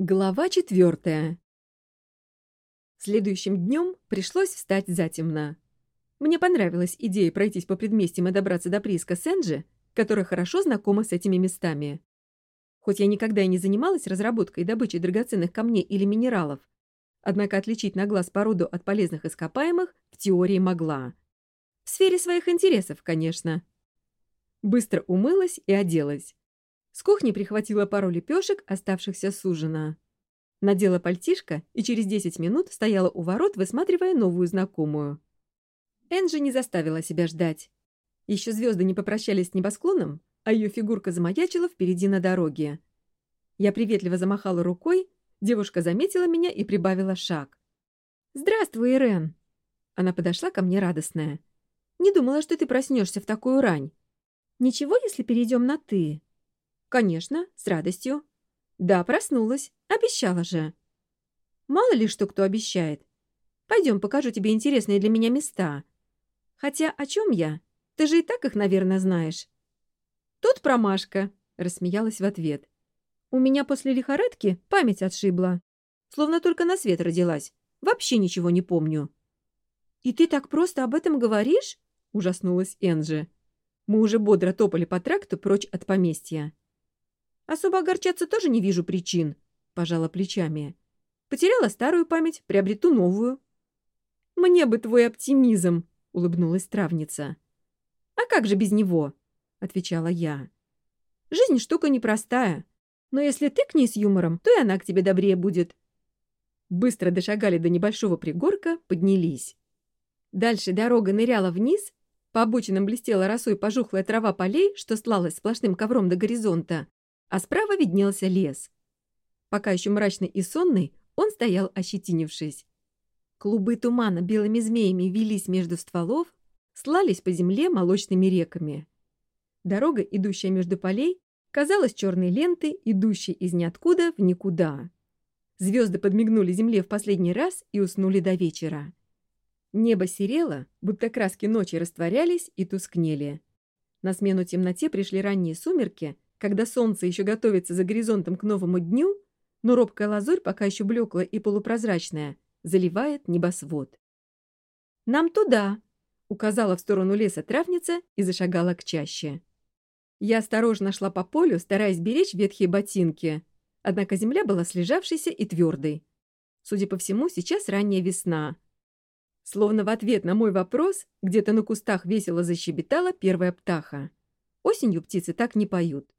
Глава четвертая. Следующим днем пришлось встать затемно. Мне понравилась идея пройтись по предместьям и добраться до прииска Сенджи, которая хорошо знакома с этими местами. Хоть я никогда и не занималась разработкой и добычей драгоценных камней или минералов, однако отличить на глаз породу от полезных ископаемых в теории могла. В сфере своих интересов, конечно. Быстро умылась и оделась. С кухни прихватила пару лепешек, оставшихся с ужина. Надела пальтишко и через 10 минут стояла у ворот, высматривая новую знакомую. Энджи не заставила себя ждать. Еще звезды не попрощались с небосклоном, а ее фигурка замаячила впереди на дороге. Я приветливо замахала рукой, девушка заметила меня и прибавила шаг. «Здравствуй, Ирен!» Она подошла ко мне радостная. «Не думала, что ты проснешься в такую рань. Ничего, если перейдем на «ты»?» Конечно, с радостью. Да, проснулась. Обещала же. Мало ли что кто обещает. Пойдем, покажу тебе интересные для меня места. Хотя о чем я? Ты же и так их, наверное, знаешь. Тут промашка, рассмеялась в ответ. У меня после лихорадки память отшибла. Словно только на свет родилась. Вообще ничего не помню. «И ты так просто об этом говоришь?» — ужаснулась Энджи. Мы уже бодро топали по тракту прочь от поместья. Особо огорчаться тоже не вижу причин, — пожала плечами. Потеряла старую память, приобрету новую. Мне бы твой оптимизм, — улыбнулась травница. А как же без него? — отвечала я. Жизнь штука непростая, но если ты к ней с юмором, то и она к тебе добрее будет. Быстро дошагали до небольшого пригорка, поднялись. Дальше дорога ныряла вниз, по обочинам блестела росой пожухлая трава полей, что слалась сплошным ковром до горизонта, а справа виднелся лес. Пока еще мрачный и сонный, он стоял ощетинившись. Клубы тумана белыми змеями велись между стволов, слались по земле молочными реками. Дорога, идущая между полей, казалась черной лентой, идущей из ниоткуда в никуда. Звезды подмигнули земле в последний раз и уснули до вечера. Небо серело, будто краски ночи растворялись и тускнели. На смену темноте пришли ранние сумерки, когда солнце еще готовится за горизонтом к новому дню, но робкая лазурь пока еще блекла и полупрозрачная, заливает небосвод. «Нам туда!» — указала в сторону леса травница и зашагала к чаще. Я осторожно шла по полю, стараясь беречь ветхие ботинки. Однако земля была слежавшейся и твердой. Судя по всему, сейчас ранняя весна. Словно в ответ на мой вопрос, где-то на кустах весело защебетала первая птаха. Осенью птицы так не поют.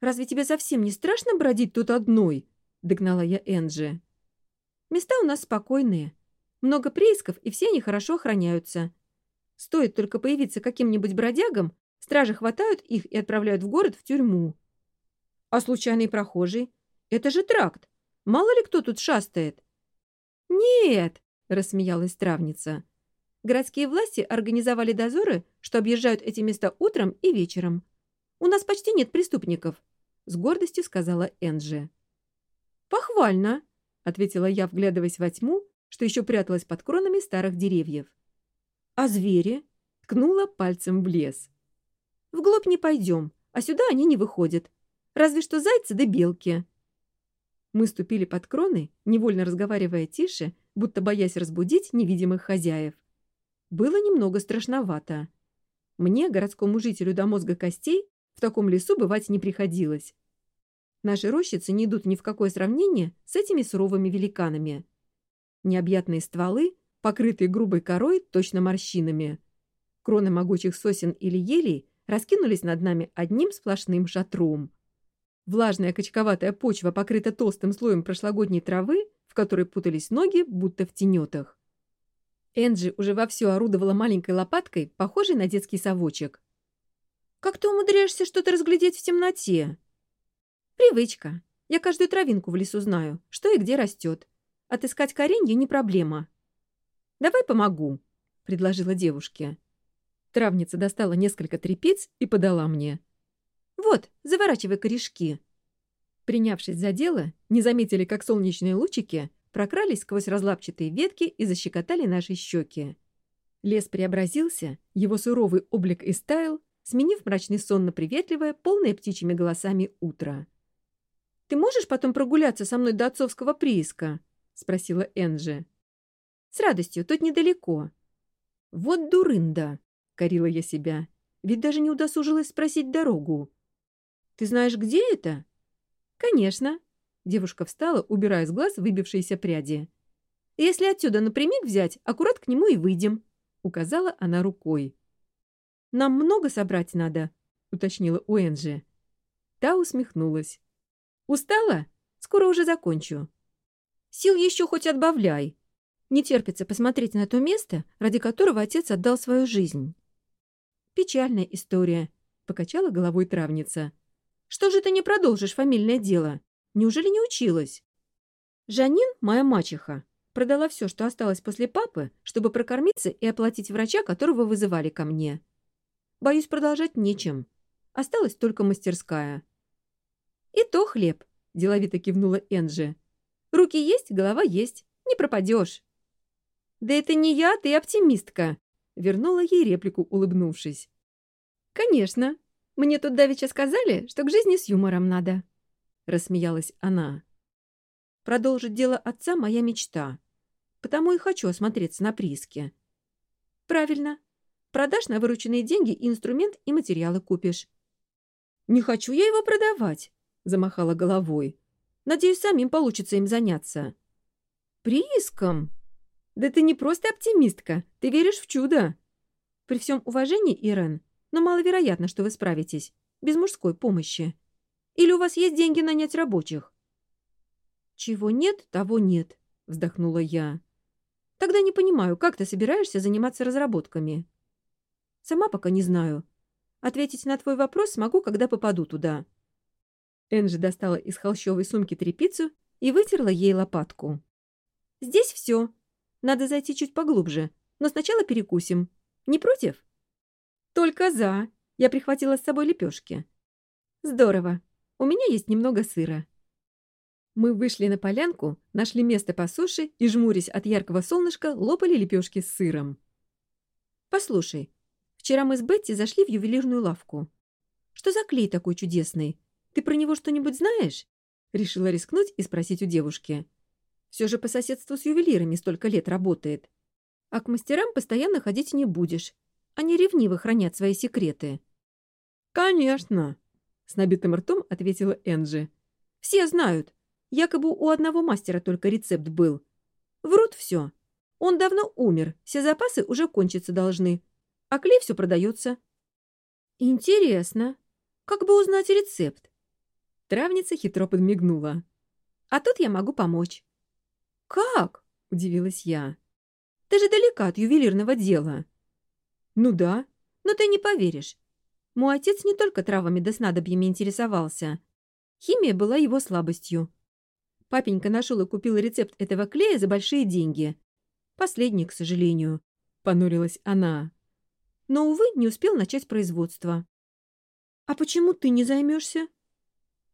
Разве тебе совсем не страшно бродить тут одной?» — догнала я Энджи. «Места у нас спокойные. Много приисков, и все они хорошо охраняются. Стоит только появиться каким-нибудь бродягам, стражи хватают их и отправляют в город в тюрьму. А случайный прохожий? Это же тракт. Мало ли кто тут шастает». «Нет!» — рассмеялась травница. «Городские власти организовали дозоры, что объезжают эти места утром и вечером. У нас почти нет преступников. с гордостью сказала Энджи. «Похвально!» — ответила я, вглядываясь во тьму, что еще пряталась под кронами старых деревьев. «А звери?» — ткнула пальцем в лес. «Вглубь не пойдем, а сюда они не выходят. Разве что зайцы да белки». Мы ступили под кроны, невольно разговаривая тише, будто боясь разбудить невидимых хозяев. Было немного страшновато. Мне, городскому жителю до мозга костей, в таком лесу бывать не приходилось. Наши рощицы не идут ни в какое сравнение с этими суровыми великанами. Необъятные стволы, покрытые грубой корой, точно морщинами. Кроны могучих сосен или елей раскинулись над нами одним сплошным шатром. Влажная качковатая почва покрыта толстым слоем прошлогодней травы, в которой путались ноги, будто в тенетах. Энджи уже вовсю орудовала маленькой лопаткой, похожей на детский совочек. Как ты умудряешься что-то разглядеть в темноте? Привычка. Я каждую травинку в лесу знаю, что и где растет. Отыскать коренья не проблема. Давай помогу, предложила девушке. Травница достала несколько трепиц и подала мне. Вот, заворачивай корешки. Принявшись за дело, не заметили, как солнечные лучики прокрались сквозь разлапчатые ветки и защекотали наши щеки. Лес преобразился, его суровый облик истаял, сменив мрачный сон на приветливое, полное птичьими голосами утро. «Ты можешь потом прогуляться со мной до отцовского прииска?» — спросила Энджи. «С радостью, тут недалеко». «Вот дурында!» — корила я себя. «Ведь даже не удосужилась спросить дорогу». «Ты знаешь, где это?» «Конечно». Девушка встала, убирая с глаз выбившиеся пряди. «Если отсюда напрямик взять, аккурат к нему и выйдем», — указала она рукой. «Нам много собрать надо», — уточнила Уэнджи. Та усмехнулась. «Устала? Скоро уже закончу». «Сил еще хоть отбавляй. Не терпится посмотреть на то место, ради которого отец отдал свою жизнь». «Печальная история», — покачала головой травница. «Что же ты не продолжишь фамильное дело? Неужели не училась?» «Жанин, моя мачеха, продала все, что осталось после папы, чтобы прокормиться и оплатить врача, которого вызывали ко мне. боюсь, продолжать нечем. Осталась только мастерская». «И то хлеб», — деловито кивнула Энджи. «Руки есть, голова есть. Не пропадешь». «Да это не я, ты оптимистка», — вернула ей реплику, улыбнувшись. «Конечно. Мне тут давеча сказали, что к жизни с юмором надо», — рассмеялась она. «Продолжить дело отца моя мечта. Потому и хочу осмотреться на прииске». «Правильно. Продашь на вырученные деньги инструмент и материалы купишь». «Не хочу я его продавать», — замахала головой. «Надеюсь, самим получится им заняться». «Прииском? Да ты не просто оптимистка, ты веришь в чудо». «При всем уважении, Ирен, но маловероятно, что вы справитесь, без мужской помощи. Или у вас есть деньги нанять рабочих?» «Чего нет, того нет», — вздохнула я. «Тогда не понимаю, как ты собираешься заниматься разработками?» «Сама пока не знаю. Ответить на твой вопрос смогу, когда попаду туда». Энджи достала из холщовой сумки тряпицу и вытерла ей лопатку. «Здесь все. Надо зайти чуть поглубже, но сначала перекусим. Не против?» «Только за. Я прихватила с собой лепешки». «Здорово. У меня есть немного сыра». Мы вышли на полянку, нашли место по суше и, жмурясь от яркого солнышка, лопали лепешки с сыром. «Послушай, вчера мы с Бетти зашли в ювелирную лавку. Что за клей такой чудесный? Ты про него что-нибудь знаешь?» Решила рискнуть и спросить у девушки. «Все же по соседству с ювелирами столько лет работает. А к мастерам постоянно ходить не будешь. Они ревниво хранят свои секреты». «Конечно!» — с набитым А клей все продается. Интересно. Как бы узнать рецепт? Травница хитро подмигнула. А тут я могу помочь. Как? Удивилась я. Ты же далека от ювелирного дела. Ну да, но ты не поверишь. Мой отец не только травами да снадобьями интересовался. Химия была его слабостью. Папенька нашел и купил рецепт этого клея за большие деньги. Последний, к сожалению, — понурилась она но, увы, не успел начать производство. «А почему ты не займешься?»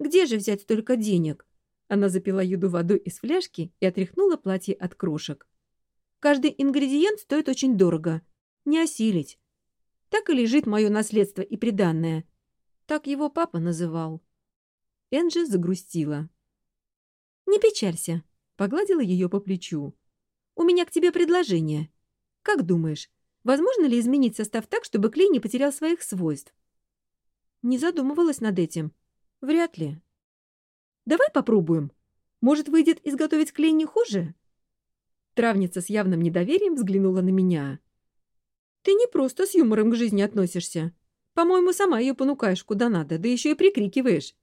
«Где же взять столько денег?» Она запила еду водой из фляжки и отряхнула платье от крошек. «Каждый ингредиент стоит очень дорого. Не осилить. Так и лежит мое наследство и приданное. Так его папа называл». Энджи загрустила. «Не печалься», — погладила ее по плечу. «У меня к тебе предложение. Как думаешь, Возможно ли изменить состав так, чтобы клей не потерял своих свойств? Не задумывалась над этим. Вряд ли. Давай попробуем. Может, выйдет изготовить клей не хуже? Травница с явным недоверием взглянула на меня. Ты не просто с юмором к жизни относишься. По-моему, сама ее понукаешь куда надо, да еще и прикрикиваешь.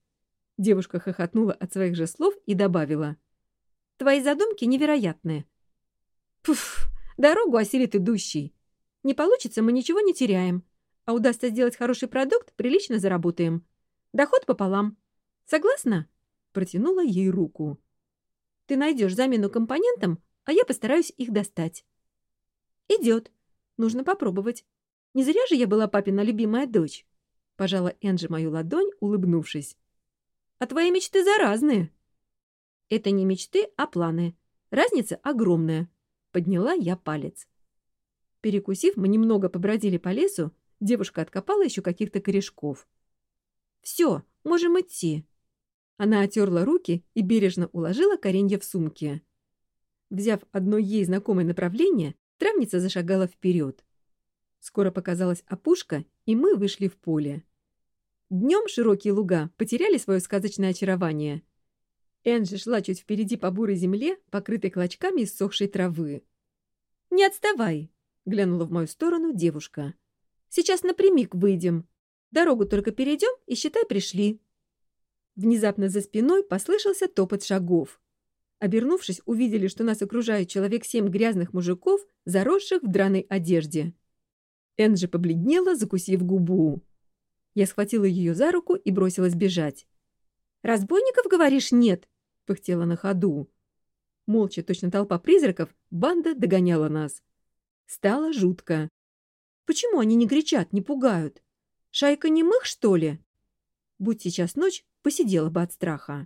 Девушка хохотнула от своих же слов и добавила. Твои задумки невероятные. Пф, дорогу осилит идущий. Не получится, мы ничего не теряем. А удастся сделать хороший продукт, прилично заработаем. Доход пополам. Согласна?» Протянула ей руку. «Ты найдешь замену компонентам, а я постараюсь их достать». «Идет. Нужно попробовать. Не зря же я была папина любимая дочь». Пожала Энджи мою ладонь, улыбнувшись. «А твои мечты заразные». «Это не мечты, а планы. Разница огромная». Подняла я палец перекусив, мы немного побродили по лесу, девушка откопала еще каких-то корешков. «Все, можем идти». Она отерла руки и бережно уложила коренья в сумке. Взяв одно ей знакомое направление, травница зашагала вперед. Скоро показалась опушка, и мы вышли в поле. Днем широкие луга потеряли свое сказочное очарование. Энджи шла чуть впереди по бурой земле, покрытой клочками иссохшей травы. «Не отставай!» глянула в мою сторону девушка. «Сейчас напрямик выйдем. Дорогу только перейдем и, считай, пришли». Внезапно за спиной послышался топот шагов. Обернувшись, увидели, что нас окружает человек семь грязных мужиков, заросших в драной одежде. Энджи побледнела, закусив губу. Я схватила ее за руку и бросилась бежать. «Разбойников, говоришь, нет?» — пыхтела на ходу. Молча, точно толпа призраков, банда догоняла нас. стало жутко. Почему они не кричат, не пугают? Шайка немых, что ли? Будь сейчас ночь, посидела бы от страха.